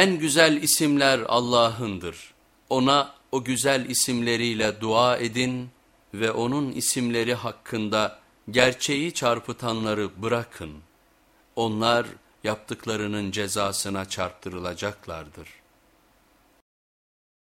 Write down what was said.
En güzel isimler Allah'ındır. Ona o güzel isimleriyle dua edin ve onun isimleri hakkında gerçeği çarpıtanları bırakın. Onlar yaptıklarının cezasına çarptırılacaklardır.